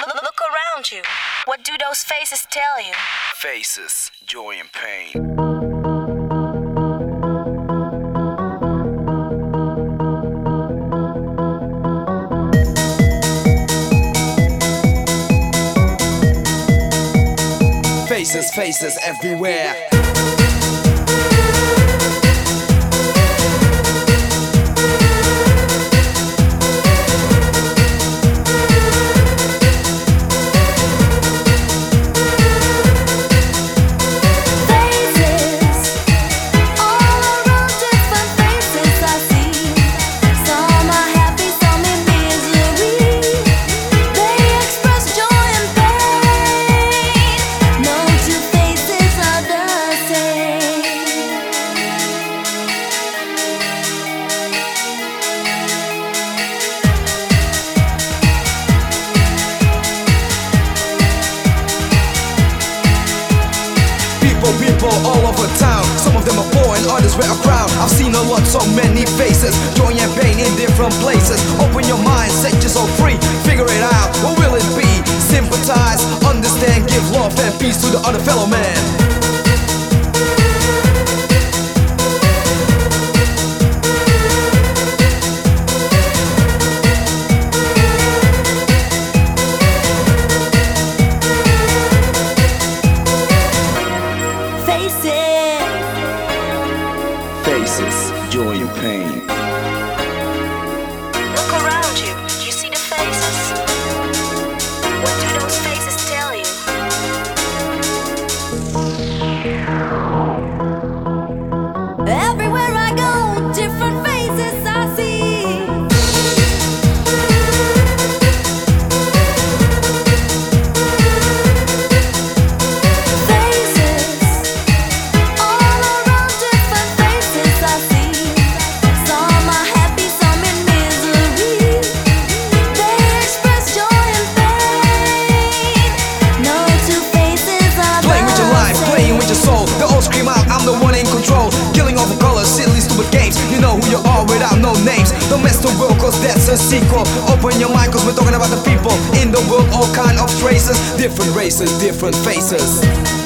Look, look around you. What do those faces tell you? Faces, joy and pain. Faces, faces everywhere. All over town. Some of them are poor and others wear a crown. I've seen a lot, so many faces. Joy and pain in different places. Open your mind, set yourself free. Figure it out. What will it be? Sympathize, understand, give love and peace to the other fellow man. Pain. Out, I'm the one in control. Killing off the colors, silly, stupid games. You know who you are without no names. Don't mess the world, cause that's a sequel. Open your mind, cause we're talking about the people in the world, all kind of races. Different races, different faces.